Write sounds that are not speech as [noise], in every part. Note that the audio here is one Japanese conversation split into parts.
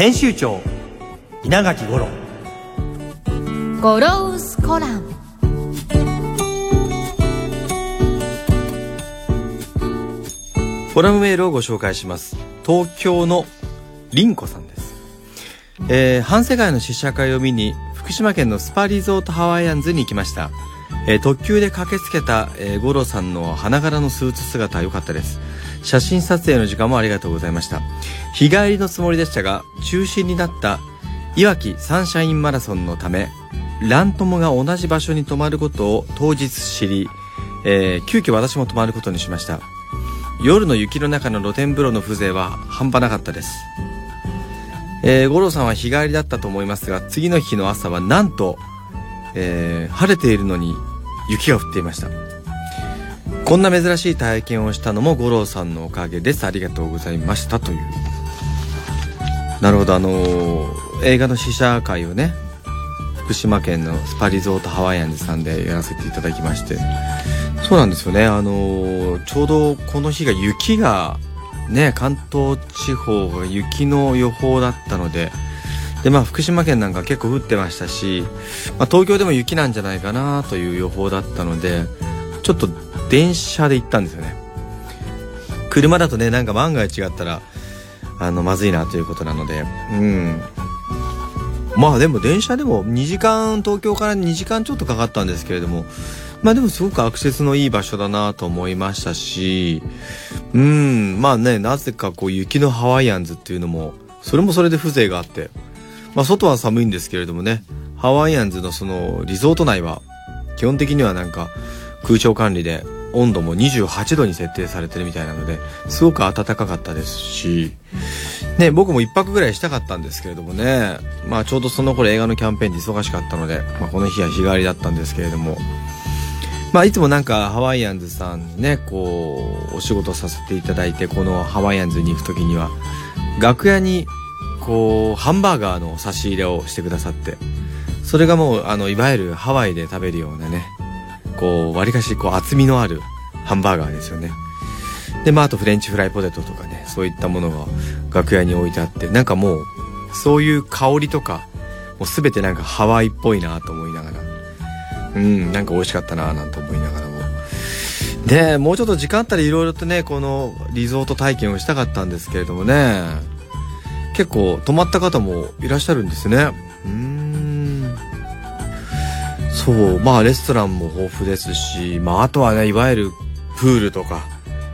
編集長稲垣五郎。ゴロウスコラム。フォラムメールをご紹介します。東京のりんこさんです、えー、反世界の試写会を見に福島県のスパリゾートハワイアンズに行きました、えー特急で駆けつけた、えー、五郎さんの花柄のスーツ姿良かったです写真撮影の時間もありがとうございました日帰りのつもりでしたが中止になったいわきサンシャインマラソンのためラントモが同じ場所に泊まることを当日知り、えー急遽私も泊まることにしました夜の雪の中の露天風呂の風情は半端なかったです。えー、五郎さんは日帰りだったと思いますが、次の日の朝はなんと、えー晴れているのに雪が降っていました。こんな珍しい体験をしたのも五郎さんのおかげです。ありがとうございました。という。なるほど、あのー映画の試写会をね、福島県のスパリゾートハワイアンズさんでやらせていただきまして、そうなんですよね。あのーちょうどこの日が雪が、ね、関東地方が雪の予報だったので、で、まあ、福島県なんか結構降ってましたし、まあ、東京でも雪なんじゃないかなという予報だったので、ちょっと電車で行ったんですよね。車だとね、なんか万が一違ったら、あの、まずいなということなので、うん。まあでも電車でも2時間、東京から2時間ちょっとかかったんですけれども、まあでもすごくアクセスのいい場所だなと思いましたし、うん、まあね、なぜかこう雪のハワイアンズっていうのも、それもそれで風情があって、まあ外は寒いんですけれどもね、ハワイアンズのそのリゾート内は、基本的にはなんか空調管理で温度も28度に設定されてるみたいなので、すごく暖かかったですし、ね、僕も一泊ぐらいしたかったんですけれどもね、まあちょうどその頃映画のキャンペーンで忙しかったので、まあこの日は日帰りだったんですけれども、まあいつもなんかハワイアンズさんね、こう、お仕事させていただいて、このハワイアンズに行くときには、楽屋に、こう、ハンバーガーの差し入れをしてくださって、それがもう、あの、いわゆるハワイで食べるようなね、こう、割かし、こう、厚みのあるハンバーガーですよね。で、まあ、あとフレンチフライポテトとかね、そういったものが楽屋に置いてあって、なんかもう、そういう香りとか、もうすべてなんかハワイっぽいなと思いながら、うん、なんか美味しかったななんて思いながらも。で、もうちょっと時間あったらいろいろとね、このリゾート体験をしたかったんですけれどもね、結構泊まった方もいらっしゃるんですね。うん。そう、まあレストランも豊富ですし、まああとはね、いわゆるプールとか、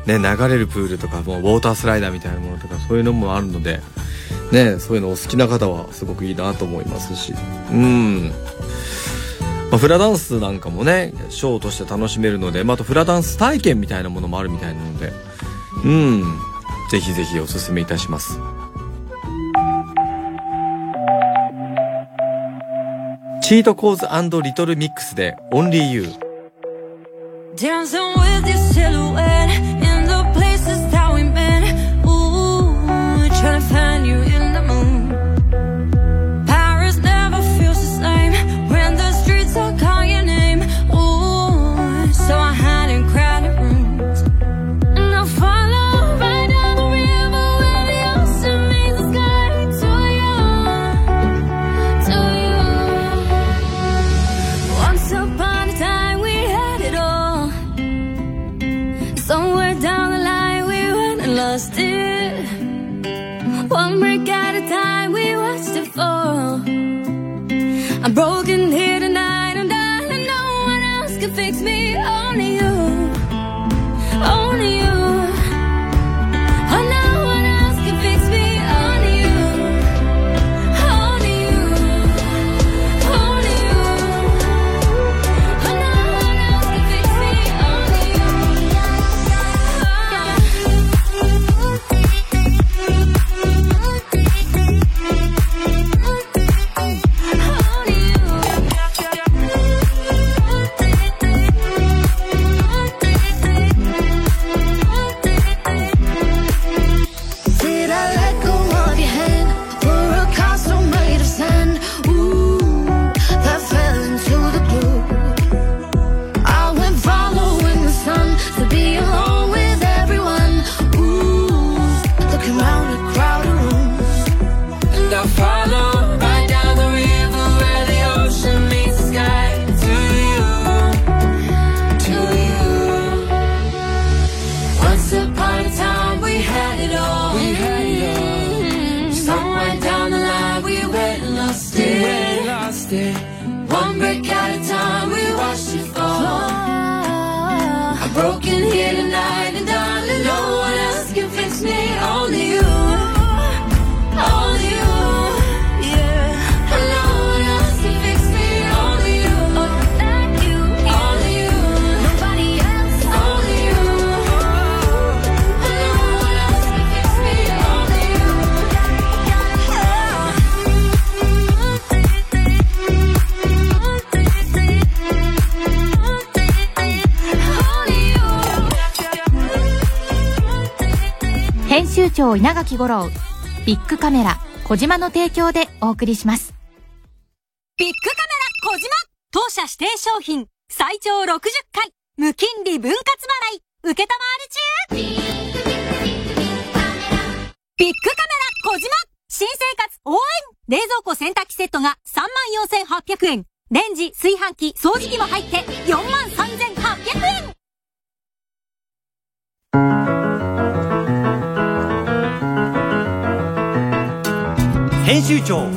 ね、流れるプールとか、もうウォータースライダーみたいなものとか、そういうのもあるので、ね、そういうのお好きな方はすごくいいなと思いますし、うん。まあ、フラダンスなんかもね、ショーとして楽しめるので、まあ、あとフラダンス体験みたいなものもあるみたいなので、うん。ぜひぜひおすすめいたします。チートコーズリトルミックスで Only You。Dancing with your silhouette in the place lost it. One break at a time we watched it fall. I'm broken here 球長稲垣吾郎ビッグカメラ小島の提供でお送りします。ビッグカメラ小島当社指定商品最長60回無金利分割払い受けたまわり中。ビッグカメラ小島新生活応援。冷蔵庫洗濯機セットが34,800円。レンジ、炊飯器、掃除機も入って43,800円。編集長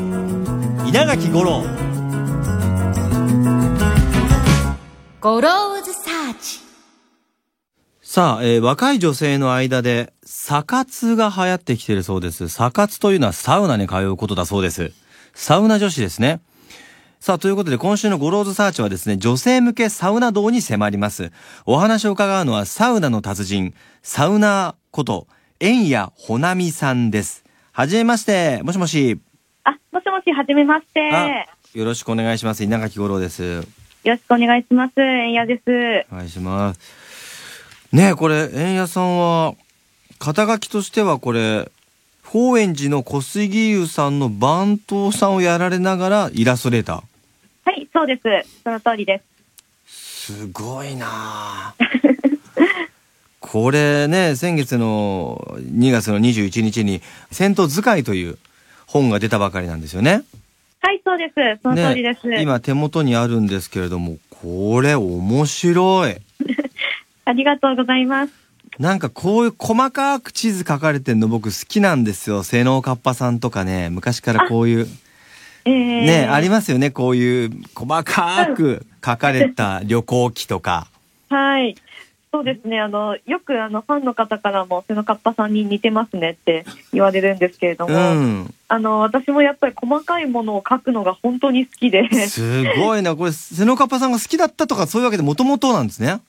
稲垣吾郎ゴローズサーチさあ、えー若い女性の間で、サ活が流行ってきてるそうです。サ活というのはサウナに通うことだそうです。サウナ女子ですね。さあ、ということで今週のゴローズサーチはですね、女性向けサウナ道に迫ります。お話を伺うのはサウナの達人、サウナーこと、円谷ほなみさんです。はじめまして、もしもし。あ、もしもし、はじめまして。あよよろしくお願いします。稲垣吾郎です。ろしくお願いします。えんやです。お願いします。ねえ、これ、円谷さんは、肩書きとしてはこれ、高円寺の小杉湯さんの番頭さんをやられながらイラストレーター。はい、そうです。その通りです。すごいなあ [laughs] これね、先月の2月の21日に、戦闘図解という本が出たばかりなんですよね。はい、そうです。その通りです。ね今手元にあるんですけれども、これ面白い。[laughs] ありがとうございます。なんかこういう細かく地図書かれてるの僕好きなんですよ。瀬能カッパさんとかね、昔からこういう、えー、ね、ありますよね。こういう細かく書かれた旅行記とか。はい。そうですね。あの、よくあの、ファンの方からも、瀬野カッパさんに似てますねって言われるんですけれどうも、ん。あの、私もやっぱり細かいものを書くのが本当に好きで、すごいな。これ、瀬能カッパさんが好きだったとかそういうわけでもともとなんですね。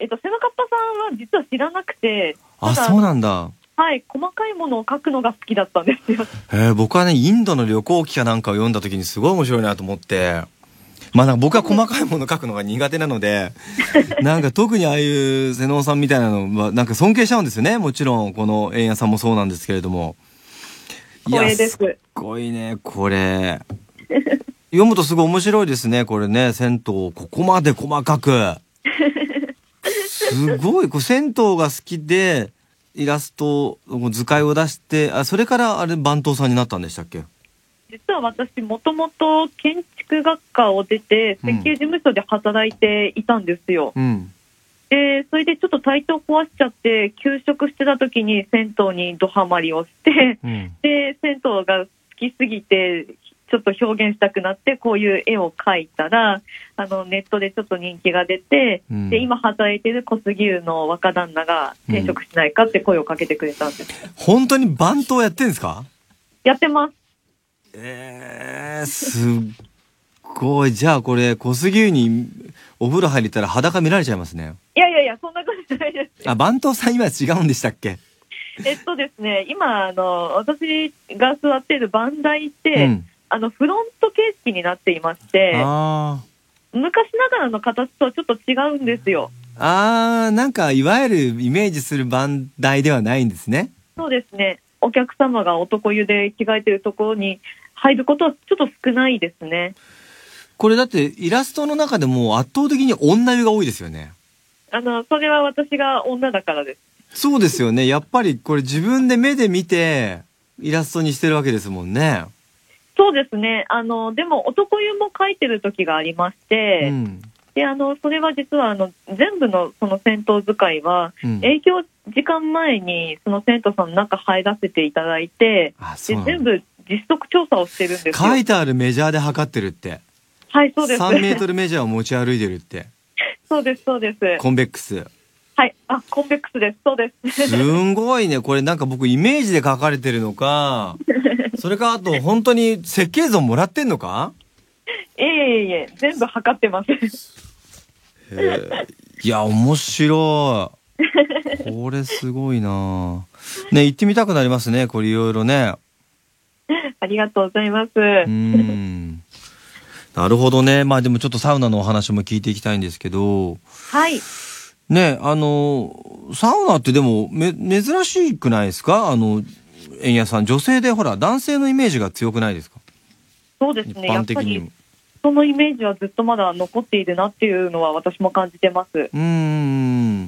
えっと、瀬野カッパさんは実は知らなくて、あ、そうなんだ。はい、細かいものを書くのが好きだったんですよ。えー僕はね、インドの旅行記かなんかを読んだ時にすごい面白いなと思って、まあなんか僕は細かいもの書くのが苦手なので、[laughs] なんか特にああいう瀬能さんみたいなのはなんか尊敬しちゃうんですよね。もちろん、この円谷さんもそうなんですけれども。いやすごいね、これ。読むとすごい面白いですね、これね。銭湯をここまで細かく。すごい、こう銭湯が好きで、イラスト、図解を出して、あ、それからあれ番頭さんになったんでしたっけ？実は私、もともと建築学科を出て、うん設計事務所で働いていたんですよ。うん。で、それでちょっと体調壊しちゃって、休職してた時に銭湯にドハマりをして、うん。で、銭湯が好きすぎて、ちょっと表現したくなって、こういう絵を描いたら、あの、ネットでちょっと人気が出て、うんで、今働いてる小杉湯の若旦那が転職しないかって声をかけてくれたんです。本当に番頭やってんですか？やってます。ええー、すっごい。じゃあこれ、小杉湯にお風呂入れたら裸見られちゃいますね。いやいやいや、そんなことないです。あ、番頭さん今違うんでしたっけ？えっとですね、今、あの、私が座っている番台って、うん。あの、フロント形式になっていまして、あ昔ながらの形とはちょっと違うんですよ。あ。あー、なんか、いわゆるイメージする番台ではないんですね。そうですね。お客様が男湯で着替えてるところに入ることはちょっと少ないですね。これだって、イラストの中でも圧倒的に女湯が多いですよね。あの、それは私が女だからです。そうですよね。やっぱりこれ自分で目で見て、イラストにしてるわけですもんね。そうですね。あの、でも男湯も描いてる時がありまして、うん。で、あの、それは実はあの、全部のその戦闘使いは、うん。営業時間前にその銭湯さんの中入らせていただいて、で全部実測調査をしてるんですよ。書いてあるメジャーで測ってるって。はい、そうです。3メートルメジャーを持ち歩いてるって。[laughs] そうです、そうです。コンベックス。はい。あ、コンベックスです。そうです。すんごいね。[laughs] これなんか僕イメージで書かれてるのか、[laughs] それかあと本当に設計図もらってんのか？いえいえいえ、全部測ってます。へえいや、面白い。これすごいなね、行ってみたくなりますね。これいろいろね。ありがとうございます。うーん。なるほどね。まあでもちょっとサウナのお話も聞いていきたいんですけど、はい。ね、あの、サウナってでもめ、珍しくないですか？あの、円谷さん。女性でほら、男性のイメージが強くないですか？一そうですね。やっぱ般的にもり、。そのイメージはずっとまだ残っているなっていうのは私も感じてます。うーん。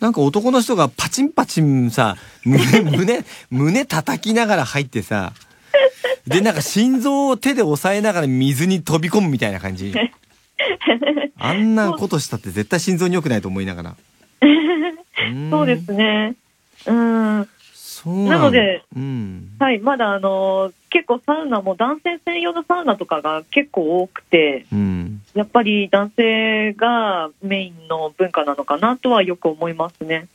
なんか男の人がパチンパチンさ、胸、[laughs] 胸、胸叩きながら入ってさ、で、なんか心臓を手で押さえながら水に飛び込むみたいな感じ。[laughs] あんなことしたって絶対心臓に良くないと思いながら。[laughs] そうですね。うん。そうなので、うん。はい。まだあの、結構サウナも男性専用のサウナとかが結構多くて、うん。やっぱり男性がメインの文化なのかなとはよく思いますね。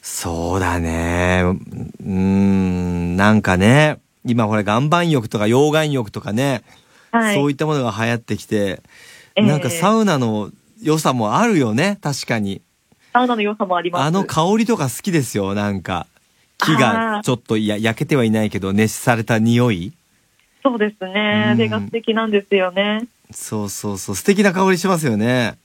そうだね。うーん。なんかね、今これ岩盤浴とか溶岩浴とかね、はい。そういったものが流行ってきて、ええなんかサウナの良さもあるよね、確かに。サウナの良さもあります。あの香りとか好きですよ、なんか。木がちょっとや焼けてはいないけど熱された匂いそうですね。うんあれが素敵なんですよね。そうそうそう、素敵な香りしますよね。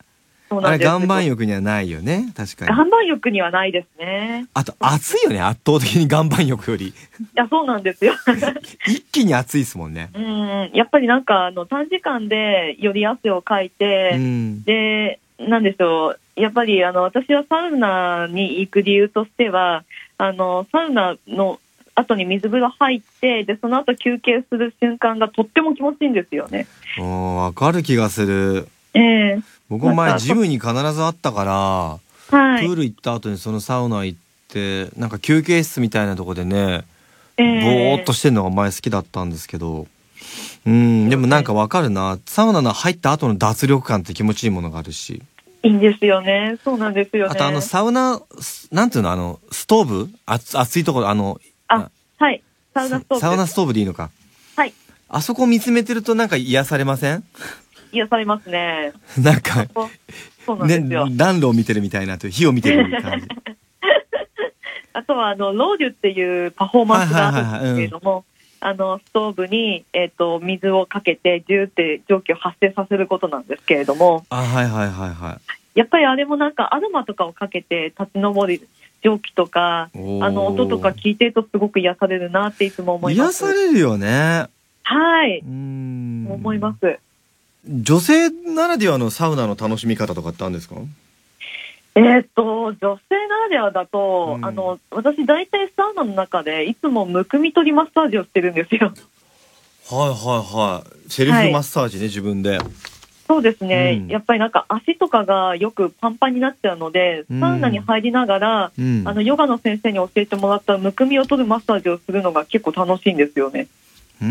あれ。岩盤浴にはないよね、確かに。岩盤浴にはないですね。あと暑いよね、圧倒的に岩盤浴より。いや、そうなんですよ。[laughs] 一気に暑いですもんね。うん。やっぱりなんか、あの、短時間でより汗をかいて、うん。で、なんでしょう。やっぱり、あの、私はサウナに行く理由としては、あの、サウナの後に水風呂入って、で、その後休憩する瞬間がとっても気持ちいいんですよね。わかる気がする。ええ僕も前ジムに必ずあったから、はい。プール行った後にそのサウナ行って、なんか休憩室みたいなとこでね、えぼえーっとしてんのが前好きだったんですけど、うん、でもなんかわかるな。サウナの入った後の脱力感って気持ちいいものがあるし。いいんですよね。そうなんですよね。あとあのサウナ、スなんていうのあの、ストーブ？熱熱いところ、あの、あ、はい。サウナストーブ。サウナストーブでいいのか。はい。あそこ見つめてるとなんか癒されません？癒されますね。なんか、そうそうなんねですよ。、暖炉を見てるみたいなという、火を見てる感じ。[laughs] あとは、あの、ロウリュっていうパフォーマンスがあるんですけれども、あの、ストーブに、えっ、と、水をかけて、ジューって蒸気を発生させることなんですけれども、あ、はいはいはいはやっぱりあれもなんかアロマとかをかけて立ち上る蒸気とか、あの、音とか聞いてるとすごく癒されるなっていつも思いま癒す。されるよね。はい。うーん。思います。女性ならではのサウナの楽しみ方とかってあるんですか？えーっと、女性ならではだと、うんあの、私大体サウナの中でいつもむくみ取りマッサージをしてるんですよ。はいはいはい。セルフマッサージね、自分で。そうですね、うんやっぱりなんか足とかがよくパンパンになっちゃうので、うんサウナに入りながら、うん。あの、ヨガの先生に教えてもらったむくみを取るマッサージをするのが結構楽しいんですよね。うー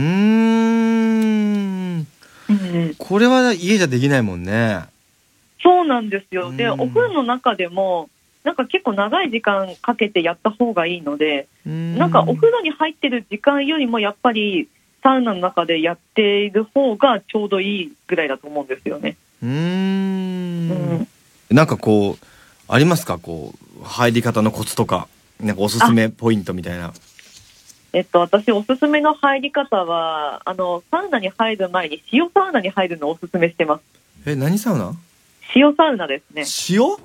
ん。うん、これは家じゃできないもんね。そうなんですよ。で、うんお風呂の中でも、なんか結構長い時間かけてやった方がいいので、ななんかお風呂に入ってる時間よりもやっぱりサウナの中でやっている方がちょうどいいぐらいだと思うんですよね。うー。うんん。なんかこう、ありますか？こう、入り方のコツとか、なんかおすすめポイントみたいな。えっと、私おすすめの入り方は、あの、サウナに入る前に塩サウナに入るのをおすすめしてます。え、何サウナ？塩サウナですね。塩？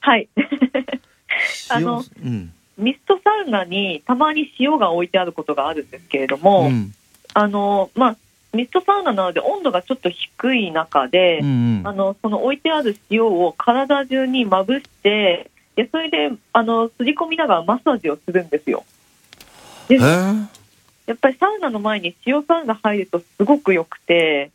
はい。[laughs] あ塩のうん。ミストサウナにたまに塩が置いてあることがあるんですけれども、うん。あの、まあ、ミストサウナなので温度がちょっと低い中で、うんうんあの、その置いてある塩を体中にまぶして、で、それで、あの、すり込みながらマッサージをするんですよ。でやっぱりサウナの前に塩サウナ入るとすごく良くて、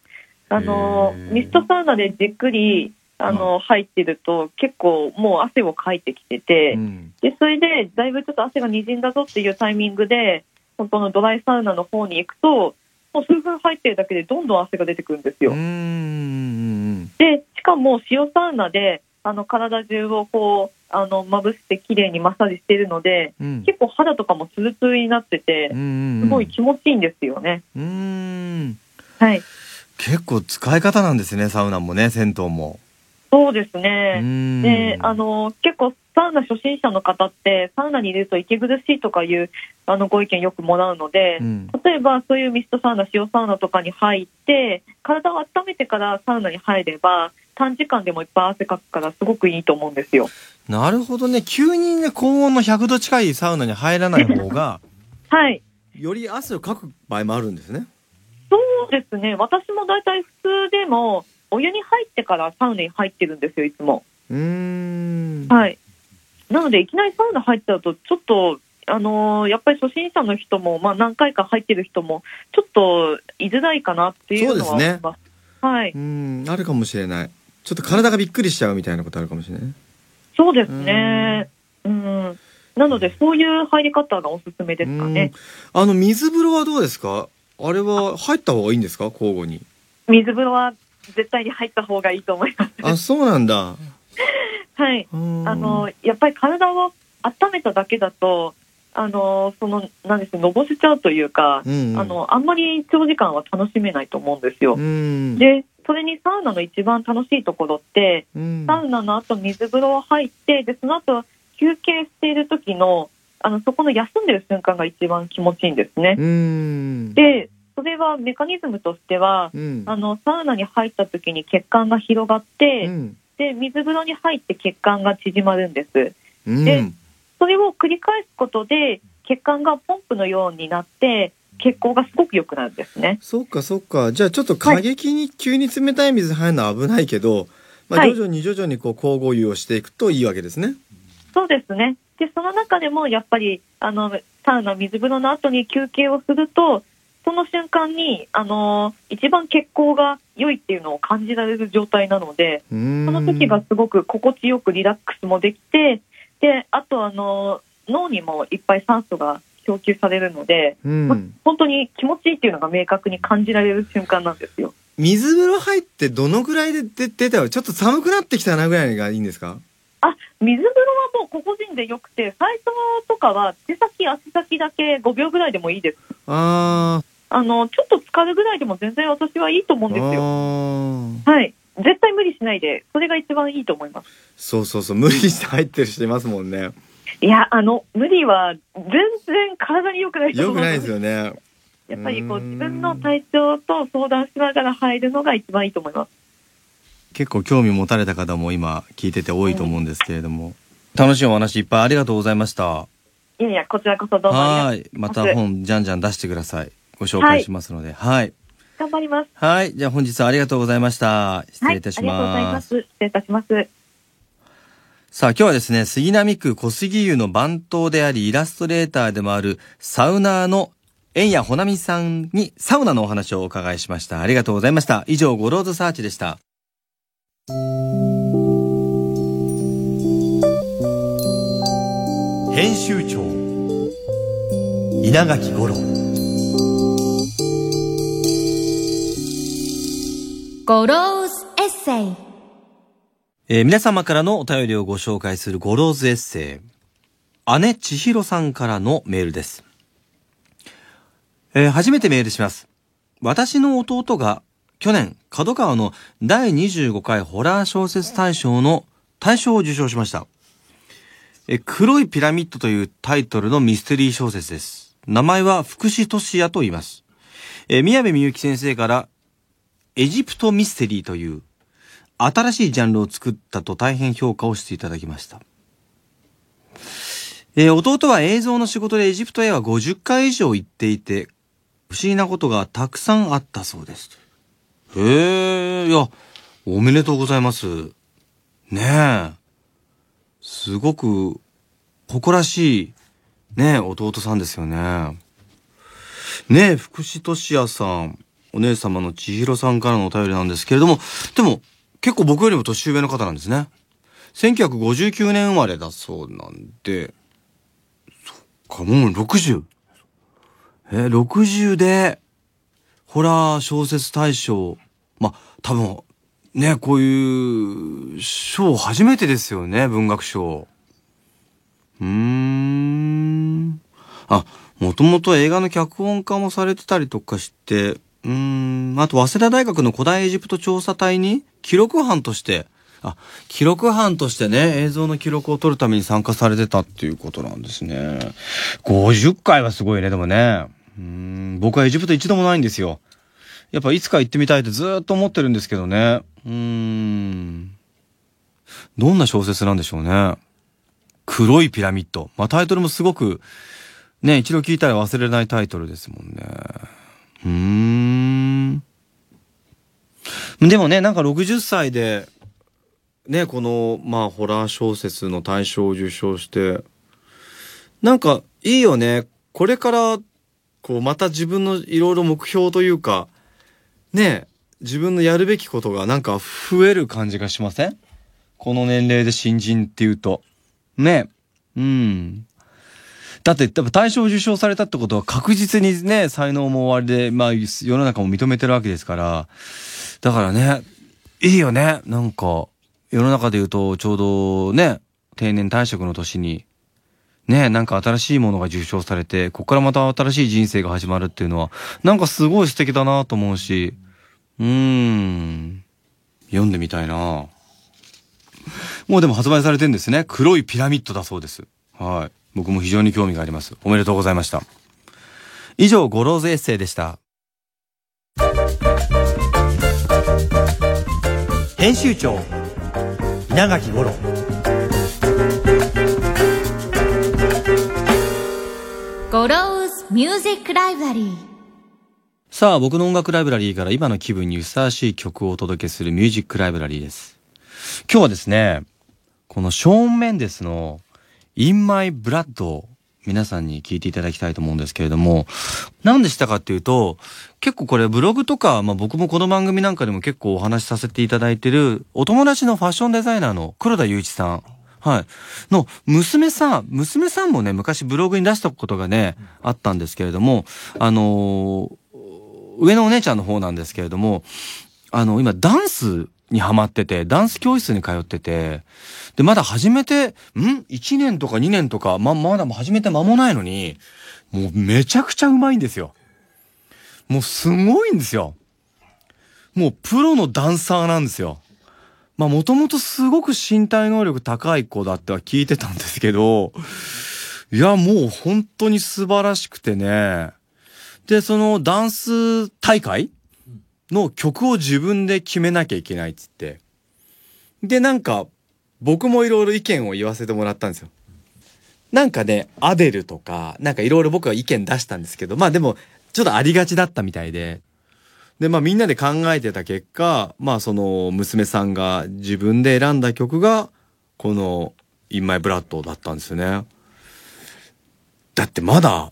あのミストサウナでじっくり、あの、入ってると結構もう汗をかいてきてて、うん。で、それでだいぶちょっと汗が滲んだぞっていうタイミングで、本当のドライサウナの方に行くと、もう数分入ってるだけでどんどん汗が出てくるんですよ。で、しかも塩サウナで、あの、体中をこう、あの、まぶして綺麗にマッサージしているので、うん。結構肌とかもツルツルになっててう、ん。すごい気持ちいいんですよね。うーん。はい。結構使い方なんですね、サウナもね、銭湯も。そうですうね。で、あ、の、結構サウナ初心者の方って、サウナに入れると息苦しいとかいう、あの、ご意見よくもらうので、うん。例えばそういうミストサウナ、塩サウナとかに入って、体を温めてからサウナに入れば、短時間でもいっぱい汗かくからすごくいいと思うんですよ。なるほどね。急にね、高温の100度近いサウナに入らない方が、[laughs] はい。より汗をかく場合もあるんですね。そうですね。私も大体普通でも、お湯に入ってからサウナに入ってるんですよ、いつも。うーん。はい。なので、いきなりサウナ入っちゃうと、ちょっと、あのーやっぱり初心者の人も、まあ何回か入ってる人も、ちょっと居づらいかなっていうのはそうですね思います。はい。うーん、あるかもしれない。ちょっと体がびっくりしちゃうみたいなことあるかもしれない。そうですね。うん。なので、そういう入り方がおすすめですかね。うん。あの、水風呂はどうですか？あれは入った方がいいんですか？交互に。水風呂は絶対に入った方がいいと思います。あ、そうなんだ。はい。あの、やっぱり体を温めただけだと、あの、その、なんですのぼせちゃうというか、うんうんあの、あんまり長時間は楽しめないと思うんですよ。うん。で、それにサウナの一番楽しいところって、うん、サウナの後水風呂入って、で、その後休憩している時の、あの、そこの休んでる瞬間が一番気持ちいいんですね。うん。で、それはメカニズムとしては、うん。あの、サウナに入った時に血管が広がって、うん。で、水風呂に入って血管が縮まるんです。うん。でそれを繰り返すことで、血管がポンプのようになって、血行がすごく良くなるんですね。そっかそっか。じゃあちょっと過激に急に冷たい水入るのは危ないけど、まあはい徐々に徐々にこう交互湯をしていくといいわけですね。そうですね。で、その中でもやっぱり、あの、サウナ、水風呂の後に休憩をすると、その瞬間に、あの、一番血行が良いっていうのを感じられる状態なので。その時がすごく心地よくリラックスもできて、で、あとあの、脳にもいっぱい酸素が供給されるので、うん。ま本当に気持ちいいっていうのが明確に感じられる瞬間なんですよ。水風呂入ってどのぐらいで出出たよちょっと寒くなってきたなぐらいがいいんですか？あ、水風呂はもう個々人でよくて、最初とかは手先、足先だけ5秒ぐらいでもいいです。ああの、ちょっと浸かるぐらいでも全然私はいいと思うーんですよ。はい。絶対無理しないで、それが一番いいと思います。そうそうそう。無理して入ってる人いますもんね。いや、あの、無理は全然体に良くないと思うのよくないですよね。やっぱりこううん自分の体調と相談しながら入るのが一番いいと思います。結構興味持たれた方も今聞いてて多いと思うんですけれども。楽しいお話いっぱいありがとうございました。いやいや、こちらこそどうもあはい。りがとうまございます。た本じゃんじゃん出してください。ご紹介しますので。はい。頑張ります。はい。じゃあ本日はありがとうございました。失礼いたしはい、ありがとうございま。ますす。失礼いたします。さあ今日はですね、杉並区小杉湯の番頭でありイラストレーターでもあるサウナーの円谷ほなみさんにサウナのお話をお伺いしました。ありがとうございました。以上、ゴローズサーチでした。編集長稲垣五郎ゴローズエッセイえー皆様からのお便りをご紹介するゴローズエッセイ。姉千尋さんからのメールです。えー初めてメールします。私の弟が去年、角川の第25回ホラー小説大賞の大賞を受賞しました。え黒いピラミッドというタイトルのミステリー小説です。名前は福士俊也と言います。え宮部みゆき先生から、エジプトミステリーという新しいジャンルを作ったと大変評価をしていただきました。えー弟は映像の仕事でエジプトへは50回以上行っていて、不思議なことがたくさんあったそうです。へえ、いや、おめでとうございます。ねえ。すごく、誇らしい、ねえ、弟さんですよね。ねえ、福士俊也さん、お姉様の千尋さんからのお便りなんですけれども、でも、結構僕よりも年上の方なんですね。1959年生まれだそうなんで、そっか、もう60。えー、60で、ホラー小説大賞、ま、多分、ね、こういう賞初めてですよね、文学賞。うーん。あ、もともと映画の脚本家もされてたりとかして、うーん、あと、早稲田大学の古代エジプト調査隊に記録班として、あ、記録班としてね、映像の記録を取るために参加されてたっていうことなんですね。50回はすごいね、でもね。うん、僕はエジプト一度もないんですよ。やっぱいつか行ってみたいってずっと思ってるんですけどね。うーん。どんな小説なんでしょうね。黒いピラミッド。まあタイトルもすごく、ね、一度聞いたら忘れないタイトルですもんね。うん。でもね、なんか60歳で、ね、この、まあ、ホラー小説の大賞を受賞して、なんか、いいよね。これから、こう、また自分のいろいろ目標というか、ね、自分のやるべきことがなんか増える感じがしません？この年齢で新人っていうと。ね。うん。だって、多分大賞受賞されたってことは確実にね、才能も終わりで、まあ、世の中も認めてるわけですから、だからね、いいよね。なんか、世の中で言うと、ちょうどね、定年退職の年に、ね、なんか新しいものが受賞されて、ここからまた新しい人生が始まるっていうのは、なんかすごい素敵だなと思うし、うーん、読んでみたいなもうでも発売されてんですね。黒いピラミッドだそうです。はい。僕も非常に興味があります。おめでとうございました。以上、ゴローズエッセイでした。編集長稲垣吾郎ゴローズミュージックライブラリーさあ、僕の音楽ライブラリーから今の気分にふさわしい曲をお届けするミュージックライブラリーです。今日はですね、このショーン・メンデスの In My Blood を皆さんに聞いていただきたいと思うんですけれども、何でしたかっていうと、結構これブログとか、まあ僕もこの番組なんかでも結構お話しさせていただいてる、お友達のファッションデザイナーの黒田祐一さん。はい。の、娘さん、娘さんもね、昔ブログに出したことがね、あったんですけれども、あのー上のお姉ちゃんの方なんですけれども、あの、今ダンスにハマってて、ダンス教室に通ってて、で、まだ始めて、ん ?1 年とか2年とか、ま、まだ始めて間もないのに、もうめちゃくちゃうまいんですよ。もうすごいんですよ。もうプロのダンサーなんですよ。まあもともとすごく身体能力高い子だっては聞いてたんですけど、いやもう本当に素晴らしくてね。で、そのダンス大会の曲を自分で決めなきゃいけないっつって。で、なんか、僕もいろいろ意見を言わせてもらったんですよ。なんかね、アデルとか、なんかいろいろ僕は意見出したんですけど、まあでも、ちょっとありがちだったみたいで。で、まあみんなで考えてた結果、まあその娘さんが自分で選んだ曲が、この、In My Blood だったんですよね。だってまだ、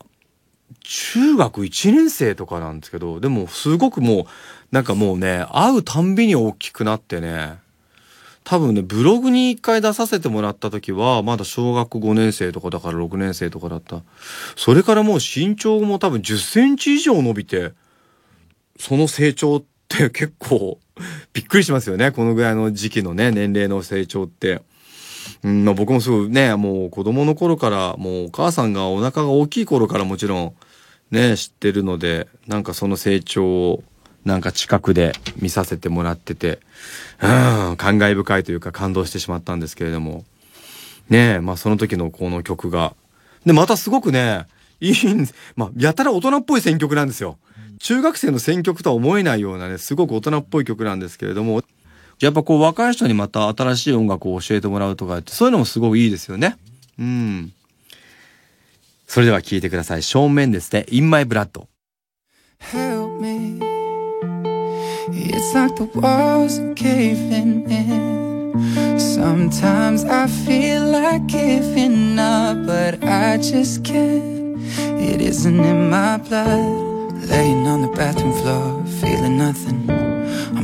中学1年生とかなんですけど、でもすごくもう、なんかもうね、会うたんびに大きくなってね、多分ね、ブログに一回出させてもらった時は、まだ小学5年生とかだから6年生とかだった。それからもう身長も多分10センチ以上伸びて、その成長って結構びっくりしますよね。このぐらいの時期のね、年齢の成長って。うん、まあ僕もすごいね、もう子供の頃から、もうお母さんがお腹が大きい頃からもちろんね、知ってるので、なんかその成長をなんか近くで見させてもらってて、うん、感慨深いというか感動してしまったんですけれども。ねえ、まあその時のこの曲が。で、またすごくね、いい。まあ、やたら大人っぽい選曲なんですよ。中学生の選曲とは思えないようなね、すごく大人っぽい曲なんですけれども、やっぱこう若い人にまた新しい音楽を教えてもらうとかって、そういうのもすごくいいですよね。うん。それでは聴いてください。正面ですね。In My Blood。help me. It's like the walls are caving in. Sometimes I feel like giving up, but I just can't. It isn't in my blood. Laying on the bathroom floor, feeling nothing.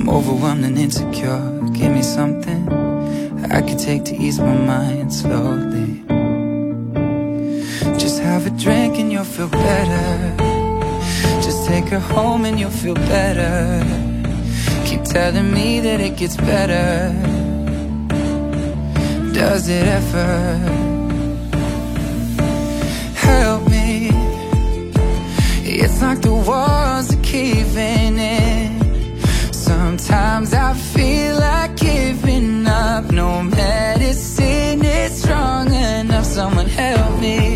I'm overwhelmed and insecure. Give me something I could take to ease my mind slowly. Just have a drink and you'll feel better. Just take her home and you'll feel better. Keep telling me that it gets better. Does it ever? Help me.